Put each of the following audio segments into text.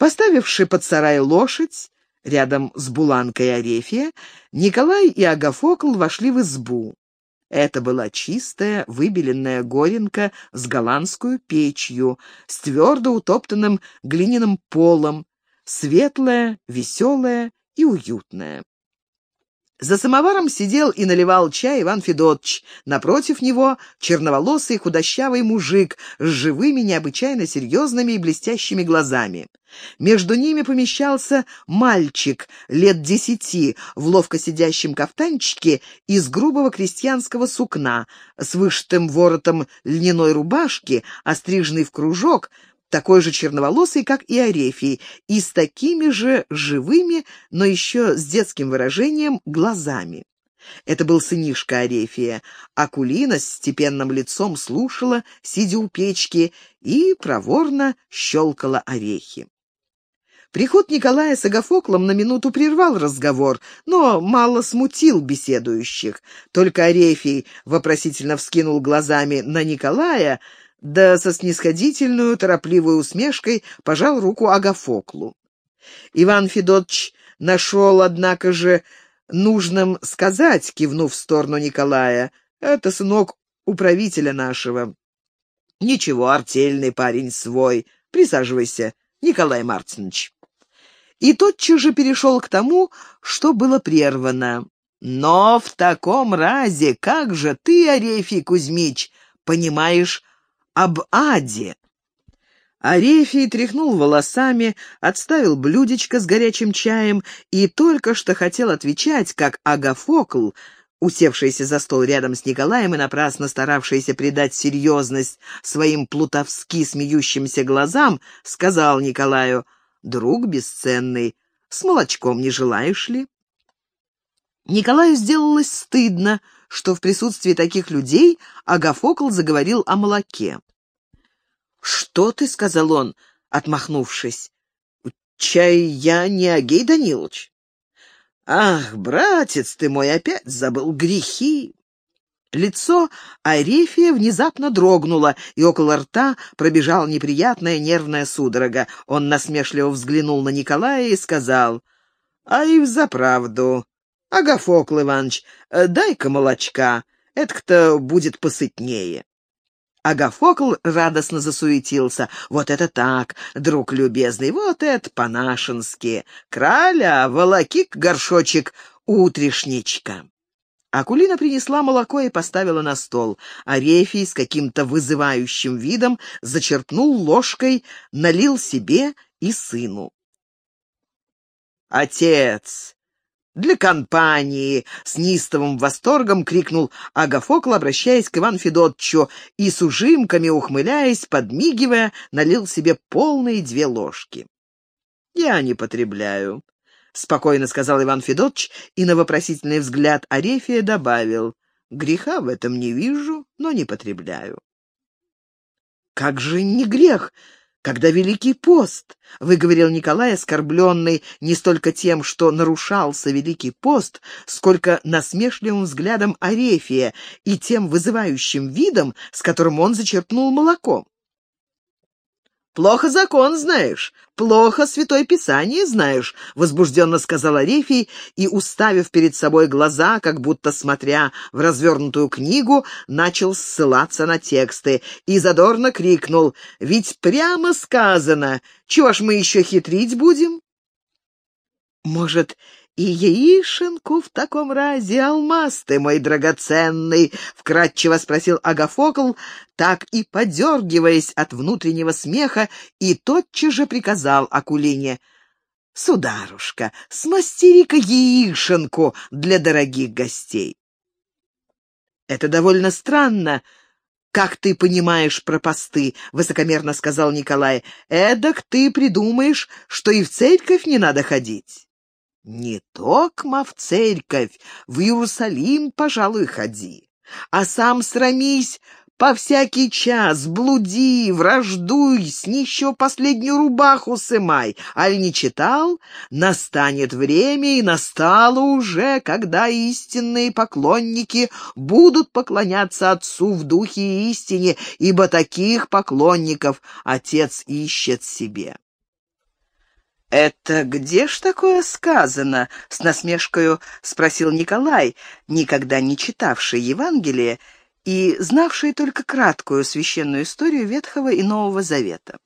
Поставивши под сарай лошадь, рядом с Буланкой Арефия, Николай и Агафокл вошли в избу. Это была чистая, выбеленная горенка с голландскую печью, с твердо утоптанным глиняным полом, светлая, веселая и уютная. За самоваром сидел и наливал чай Иван Федотович. Напротив него черноволосый худощавый мужик с живыми, необычайно серьезными и блестящими глазами. Между ними помещался мальчик лет десяти в ловко сидящем кафтанчике из грубого крестьянского сукна, с вышитым воротом льняной рубашки, остриженный в кружок — такой же черноволосый, как и Арефий, и с такими же живыми, но еще с детским выражением, глазами. Это был сынишка Арефия. Акулина с степенным лицом слушала, сидя у печки, и проворно щелкала орехи. Приход Николая с Агафоклом на минуту прервал разговор, но мало смутил беседующих. Только Арефий вопросительно вскинул глазами на Николая, да со снисходительную, торопливой усмешкой пожал руку Агафоклу. Иван Федотович нашел, однако же, нужным сказать, кивнув в сторону Николая, «Это сынок управителя нашего». «Ничего, артельный парень свой. Присаживайся, Николай Мартинович». И тотчас же перешел к тому, что было прервано. «Но в таком разе как же ты, Арефий Кузьмич, понимаешь об аде. Арефий тряхнул волосами, отставил блюдечко с горячим чаем и только что хотел отвечать, как Агафокл, усевшийся за стол рядом с Николаем и напрасно старавшийся придать серьезность своим плутовски смеющимся глазам, сказал Николаю, «Друг бесценный, с молочком не желаешь ли?» Николаю сделалось стыдно, что в присутствии таких людей Агафокл заговорил о молоке. «Что ты?» — сказал он, отмахнувшись. «Чай я не Агей Данилович». «Ах, братец ты мой, опять забыл грехи!» Лицо Арефия внезапно дрогнуло, и около рта пробежала неприятная нервная судорога. Он насмешливо взглянул на Николая и сказал, «А и взаправду, Агафокл Иванович, дай-ка молочка, это-то будет посытнее». Агафокл радостно засуетился. «Вот это так, друг любезный, вот это по-нашенски! Краля, волоки горшочек утрешничка!» Акулина принесла молоко и поставила на стол. Арефий с каким-то вызывающим видом зачерпнул ложкой, налил себе и сыну. «Отец, для компании!» — с неистовым восторгом крикнул Агафокл, обращаясь к Ивану Федотчу, и с ужимками, ухмыляясь, подмигивая, налил себе полные две ложки. «Я не потребляю», — спокойно сказал Иван Федотч и на вопросительный взгляд Арефия добавил, «Греха в этом не вижу, но не потребляю». «Как же не грех?» Когда Великий пост, — выговорил Николай, оскорбленный не столько тем, что нарушался Великий пост, сколько насмешливым взглядом Арефия и тем вызывающим видом, с которым он зачерпнул молоко. «Плохо закон знаешь, плохо Святое Писание знаешь», — возбужденно сказал Арефий и, уставив перед собой глаза, как будто смотря в развернутую книгу, начал ссылаться на тексты и задорно крикнул «Ведь прямо сказано, чего ж мы еще хитрить будем?» «Может, «И яишенку в таком разе, алмаз ты мой драгоценный!» — вкратчиво спросил Агафокл, так и подергиваясь от внутреннего смеха, и тотчас же приказал Акулине. «Сударушка, смастери-ка яишенку для дорогих гостей!» «Это довольно странно», «Как ты понимаешь про посты?» — высокомерно сказал Николай. «Эдак ты придумаешь, что и в церковь не надо ходить». Не токмо в церковь, в Иерусалим, пожалуй, ходи, а сам срамись по всякий час, блуди, враждуй, с еще последнюю рубаху сымай. Аль не читал? Настанет время, и настало уже, когда истинные поклонники будут поклоняться Отцу в духе и истине, ибо таких поклонников Отец ищет себе. «Это где ж такое сказано?» — с насмешкою спросил Николай, никогда не читавший Евангелие и знавший только краткую священную историю Ветхого и Нового Завета.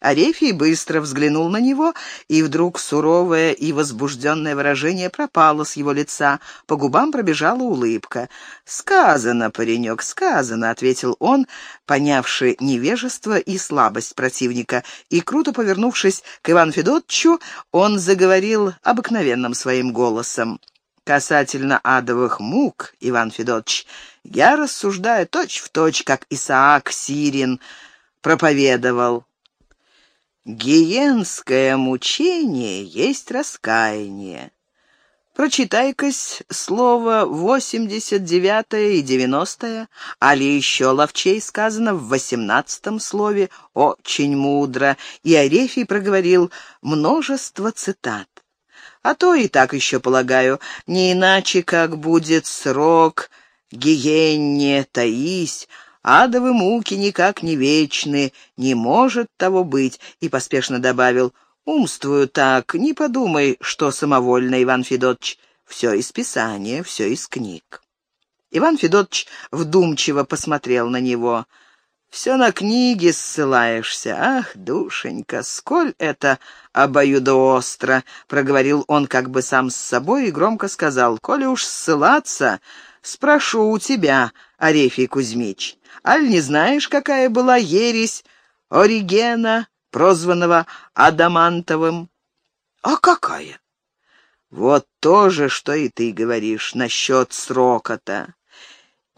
Арефий быстро взглянул на него, и вдруг суровое и возбужденное выражение пропало с его лица, по губам пробежала улыбка. «Сказано, паренек, сказано», — ответил он, понявший невежество и слабость противника, и, круто повернувшись к Ивану Федотчу, он заговорил обыкновенным своим голосом. «Касательно адовых мук, Иван Федотч, я рассуждаю точь-в-точь, точь, как Исаак Сирин проповедовал». Гиенское мучение есть раскаяние. Прочитай-кась слово 89 и 90, али еще ловчей сказано в восемнадцатом слове «очень мудро», и Арефий проговорил множество цитат. А то и так еще, полагаю, не иначе, как будет срок гиенне таись, Адовы муки никак не вечны, не может того быть, и поспешно добавил, умствую так, не подумай, что самовольно, Иван Федотович, все из Писания, все из книг. Иван Федотович вдумчиво посмотрел на него. «Все на книги ссылаешься. Ах, душенька, сколь это обоюдоостро!» — проговорил он как бы сам с собой и громко сказал. «Коли уж ссылаться, спрошу у тебя, Арефий Кузьмич». Аль не знаешь, какая была ересь Оригена, прозванного Адамантовым? А какая? Вот то же, что и ты говоришь насчет срока-то.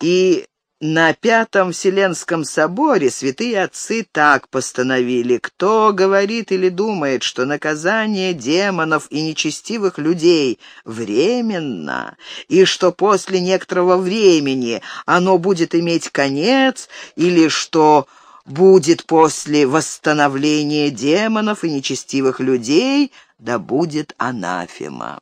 И на Пятом Вселенском соборе святые отцы так постановили. Кто говорит или думает, что наказание демонов и нечестивых людей временно, и что после некоторого времени оно будет иметь конец, или что будет после восстановления демонов и нечестивых людей, да будет анафема.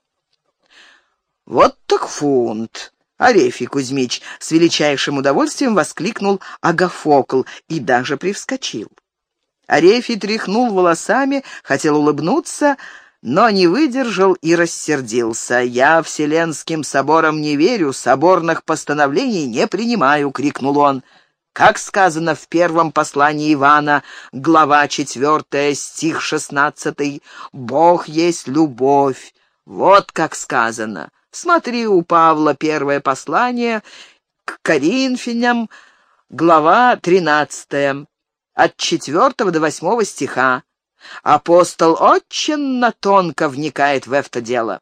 Вот так фунт. Арефий Кузьмич с величайшим удовольствием воскликнул Агафокл и даже привскочил. Арефий тряхнул волосами, хотел улыбнуться, но не выдержал и рассердился. «Я Вселенским соборам не верю, соборных постановлений не принимаю», — крикнул он. Как сказано в первом послании Ивана, глава 4, стих 16, «Бог есть любовь». Вот как сказано. Смотри у Павла первое послание к Коринфянам, глава 13, от 4 до 8 стиха. Апостол очень тонко вникает в это дело.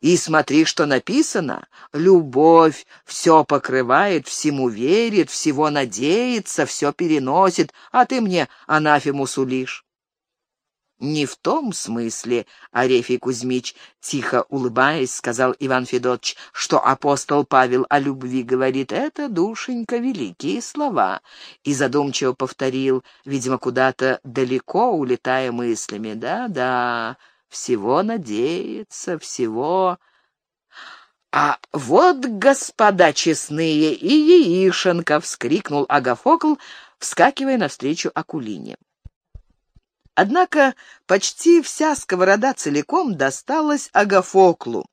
И смотри, что написано. Любовь все покрывает, всему верит, всего надеется, все переносит, а ты мне анафему сулишь. «Не в том смысле, Арефий Кузьмич», — тихо улыбаясь, сказал Иван Федотович, что апостол Павел о любви говорит, это, душенька, великие слова, и задумчиво повторил, видимо, куда-то далеко улетая мыслями. «Да-да, всего надеется, всего...» «А вот, господа честные, и яишенка!» — вскрикнул Агафокл, вскакивая навстречу Акулине. Однако почти вся сковорода целиком досталась Агафоклу.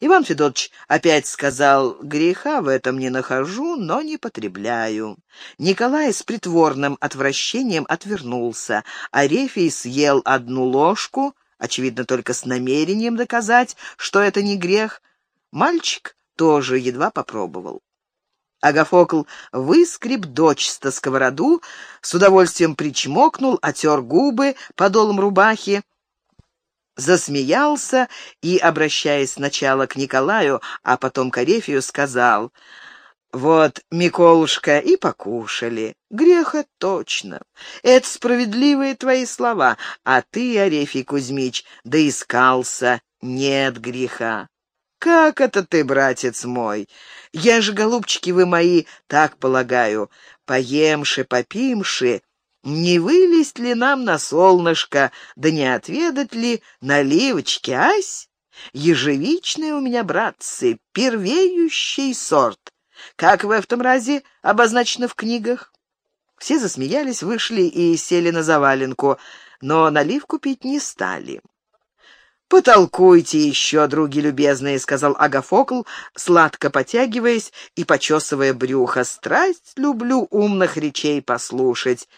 Иван Федотович опять сказал, «Греха в этом не нахожу, но не потребляю». Николай с притворным отвращением отвернулся. Арефий съел одну ложку, очевидно, только с намерением доказать, что это не грех. Мальчик тоже едва попробовал. Агафокл выскреб дочисто сковороду, с удовольствием причмокнул, отер губы подолом рубахи, засмеялся и, обращаясь сначала к Николаю, а потом к Арефию, сказал «Вот, Миколушка, и покушали. Греха точно. Это справедливые твои слова, а ты, Арефий Кузьмич, доискался, нет греха. «Как это ты, братец мой? Я же, голубчики вы мои, так полагаю, поемши, попимши, не вылезть ли нам на солнышко, да не отведать ли наливочки, ась? Ежевичные у меня, братцы, первеющий сорт. Как в этом разе обозначено в книгах?» Все засмеялись, вышли и сели на заваленку, но наливку пить не стали. «Потолкуйте еще, други любезные», — сказал Агафокл, сладко потягиваясь и почесывая брюхо. «Страсть люблю умных речей послушать».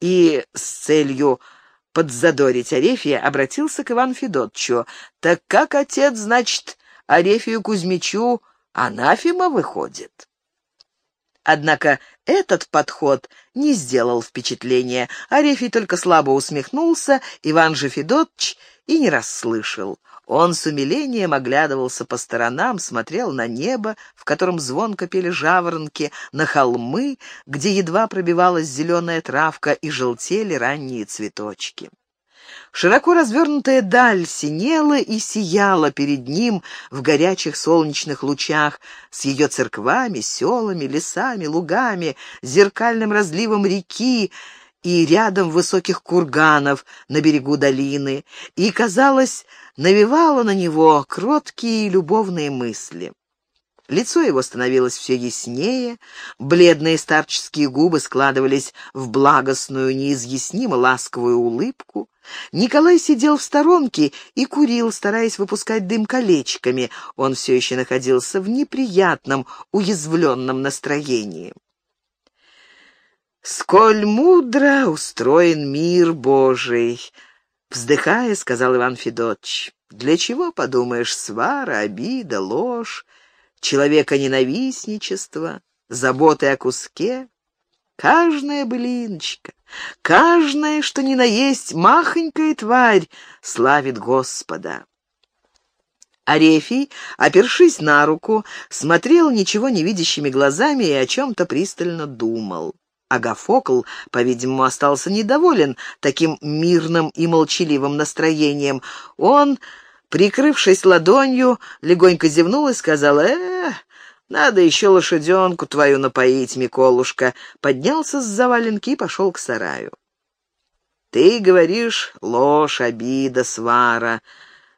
И с целью подзадорить Арефия обратился к Ивану Федотчу. «Так как отец, значит, Арефию Кузьмичу анафема выходит?» Однако этот подход не сделал впечатления. Арефий только слабо усмехнулся, Иван же Федотч и не расслышал. Он с умилением оглядывался по сторонам, смотрел на небо, в котором звонко пели жаворонки, на холмы, где едва пробивалась зеленая травка и желтели ранние цветочки. Широко развернутая даль синела и сияла перед ним в горячих солнечных лучах с ее церквами, селами, лесами, лугами, зеркальным разливом реки и рядом высоких курганов на берегу долины, и, казалось, навевала на него кроткие любовные мысли. Лицо его становилось все яснее, бледные старческие губы складывались в благостную, неизъяснимо ласковую улыбку. Николай сидел в сторонке и курил, стараясь выпускать дым колечками. Он все еще находился в неприятном, уязвленном настроении. «Сколь мудро устроен мир Божий!» Вздыхая, сказал Иван Федотович. «Для чего, подумаешь, свара, обида, ложь?» Человека ненавистничества, заботы о куске. Каждая былиночка, каждая, что ни на есть, махонькая тварь, славит Господа. Арефий, опершись на руку, смотрел ничего не видящими глазами и о чем-то пристально думал. Агафокл, по-видимому, остался недоволен таким мирным и молчаливым настроением. Он Прикрывшись ладонью, легонько зевнул и сказал, «Э, надо еще лошаденку твою напоить, Миколушка». Поднялся с заваленки и пошел к сараю. «Ты говоришь, ложь, обида, свара»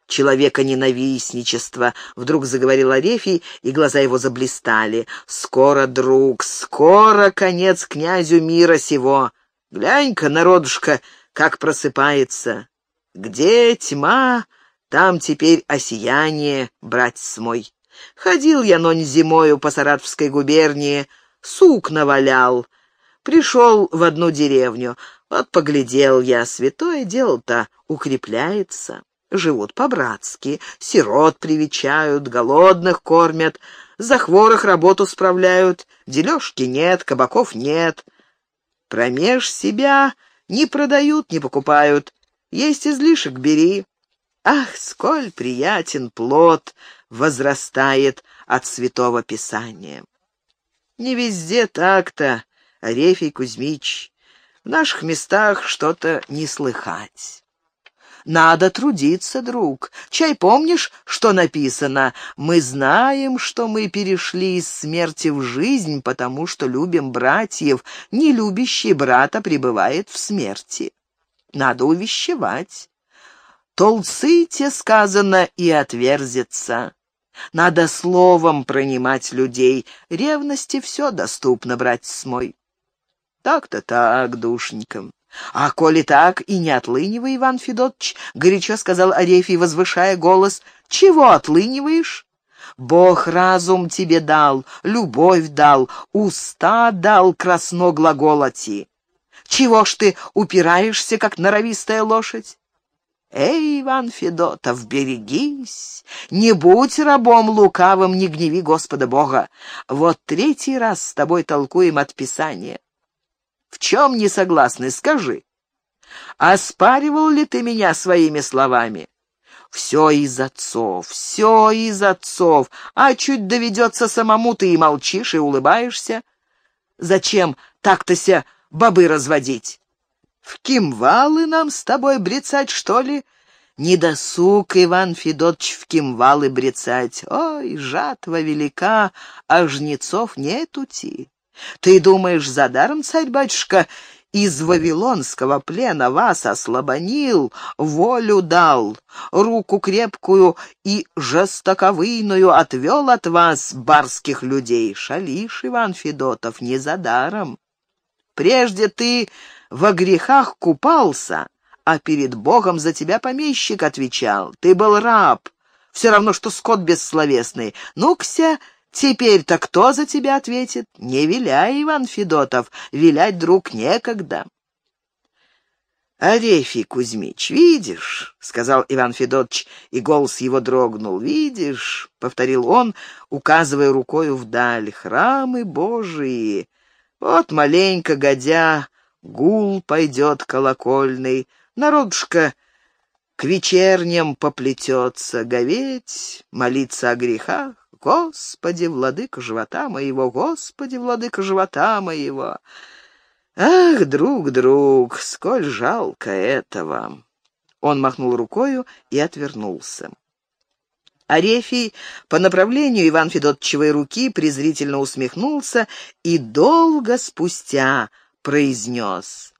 человека ненавистничества, вдруг заговорил Арефий, и глаза его заблистали. «Скоро, друг, скоро конец князю мира сего! Глянь-ка, народушка, как просыпается! Где тьма, там теперь осияние, братец мой. Ходил я нонь зимою по Саратовской губернии, сук навалял. Пришел в одну деревню. Вот поглядел я, святое дело-то укрепляется. Живут по-братски, сирот привечают, голодных кормят, за хворых работу справляют, дележки нет, кабаков нет. Промеж себя не продают, не покупают. Есть излишек, бери. Ах, сколь приятен плод возрастает от Святого Писания! Не везде так-то, Арефий Кузьмич. В наших местах что-то не слыхать. Надо трудиться, друг. Чай помнишь, что написано? Мы знаем, что мы перешли из смерти в жизнь, потому что любим братьев. Не любящий брата пребывает в смерти. Надо увещевать. Толците, сказано, и отверзится. Надо словом пронимать людей. Ревности все доступно, братец мой. Так-то так, душенькам. А коли так, и не отлынивай, Иван Федотович, — горячо сказал Арефий, возвышая голос, — чего отлыниваешь? Бог разум тебе дал, любовь дал, уста дал красно глаголоти. Чего ж ты упираешься, как норовистая лошадь? «Эй, Иван Федотов, берегись! Не будь рабом лукавым, не гневи Господа Бога! Вот третий раз с тобой толкуем от Писания. В чем не согласны, скажи. Оспаривал ли ты меня своими словами? Все из отцов, все из отцов, а чуть доведется самому, ты и молчишь, и улыбаешься. Зачем так-то ся бобы разводить?» В кимвалы нам с тобой брецать, что ли? Не досуг, Иван Федотович, в кимвалы брецать. Ой, жатва велика, а жнецов нетути. Ты думаешь, за даром, царь-батюшка, из вавилонского плена вас ослабонил, волю дал, руку крепкую и жестоковыйную отвел от вас, барских людей. Шалишь, Иван Федотов, не за даром. Прежде ты во грехах купался, а перед Богом за тебя помещик отвечал. Ты был раб, все равно, что скот бессловесный. Ну-кся, теперь-то кто за тебя ответит? Не виляй, Иван Федотов, вилять, друг, некогда. «Арефий Кузьмич, видишь?» — сказал Иван Федотович, и голос его дрогнул. «Видишь?» — повторил он, указывая рукою вдаль. «Храмы Божии! Вот маленько годя, гул пойдет колокольный, народушка к вечерням поплетется, говеть, молиться о грехах. Господи, владыка живота моего, Господи, владыка живота моего!» «Ах, друг, друг, сколь жалко этого!» Он махнул рукою и отвернулся. Арефий по направлению Иван Федотчевой руки презрительно усмехнулся и долго спустя произнес.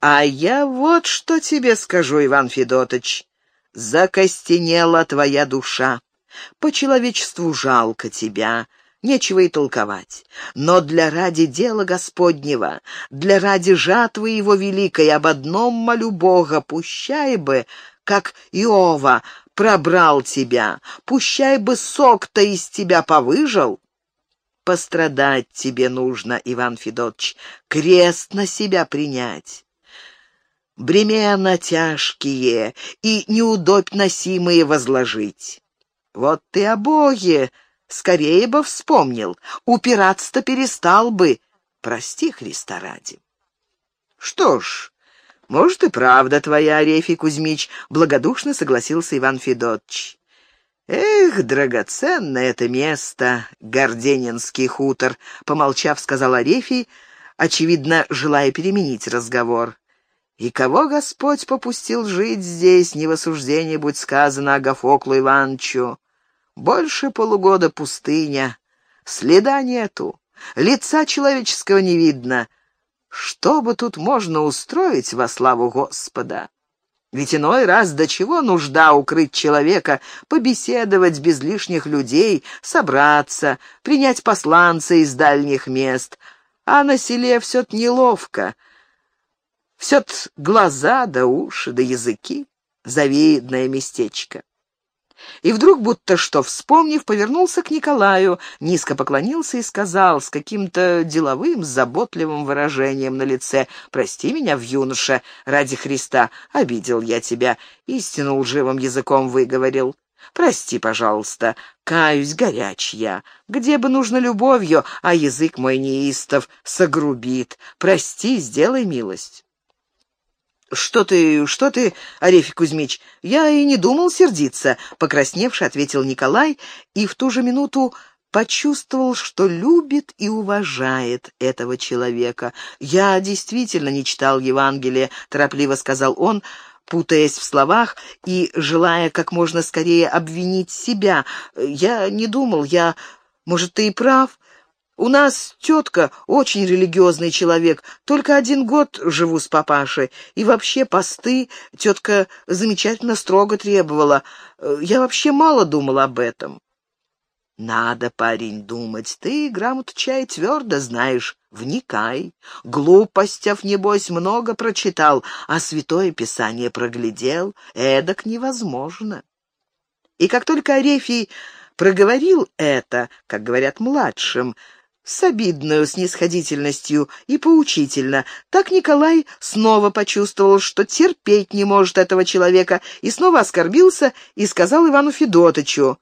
«А я вот что тебе скажу, Иван Федотович. Закостенела твоя душа. По человечеству жалко тебя, нечего и толковать. Но для ради дела Господнего, для ради жатвы его великой, об одном молю Бога, пущай бы, как Иова, пробрал тебя, пущай бы сок-то из тебя повыжил. Пострадать тебе нужно, Иван Федотович, крест на себя принять. Бремена тяжкие и неудобь носимые возложить. Вот ты о Боге Скорее бы вспомнил, упираться-то перестал бы. Прости, Христа ради. Что ж, может и правда твоя, Арефий Кузьмич, благодушно согласился Иван Федотович. «Эх, драгоценное это место, Горденинский хутор», — помолчав, сказал Арефий, очевидно, желая переменить разговор. «И кого Господь попустил жить здесь, не в осуждении, будь сказано Агафоклу Ивановичу? Больше полугода пустыня, следа нету, лица человеческого не видно. Что бы тут можно устроить во славу Господа? Ведь иной раз до чего нужда укрыть человека, побеседовать без лишних людей, собраться, принять посланца из дальних мест. А на селе все-то неловко. Все-то глаза да уши да языки. Завидное местечко. И вдруг, будто что вспомнив, повернулся к Николаю, низко поклонился и сказал с каким-то деловым, заботливым выражением на лице, «Прости меня, в юноше, ради Христа, обидел я тебя», истину лживым языком выговорил. «Прости, пожалуйста, каюсь горяч. Где бы нужно любовью, а язык мой неистов согрубит. Прости, сделай милость». «Что ты, что ты, Арефий Кузьмич? Я и не думал сердиться», — покрасневший ответил Николай, и в ту же минуту почувствовал, что любит и уважает этого человека. «Я действительно не читал Евангелие», — торопливо сказал он, путаясь в словах и желая как можно скорее обвинить себя. «Я не думал, я... Может, ты и прав?» У нас тетка очень религиозный человек, только один год живу с папашей, и вообще посты тетка замечательно строго требовала. Я вообще мало думал об этом. Надо, парень, думать, ты грамоту чай твердо знаешь, вникай. Глупостев, небось, много прочитал, а святое писание проглядел, эдак невозможно. И как только Арефий проговорил это, как говорят младшим, с обидной снисходительностью и поучительно. Так Николай снова почувствовал, что терпеть не может этого человека, и снова оскорбился и сказал Ивану Федотычу,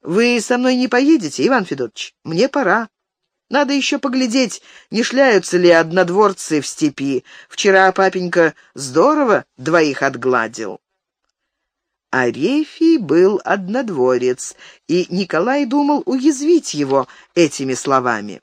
«Вы со мной не поедете, Иван Федотович? Мне пора. Надо еще поглядеть, не шляются ли однодворцы в степи. Вчера папенька здорово двоих отгладил». Арефий был однодворец, и Николай думал уязвить его этими словами.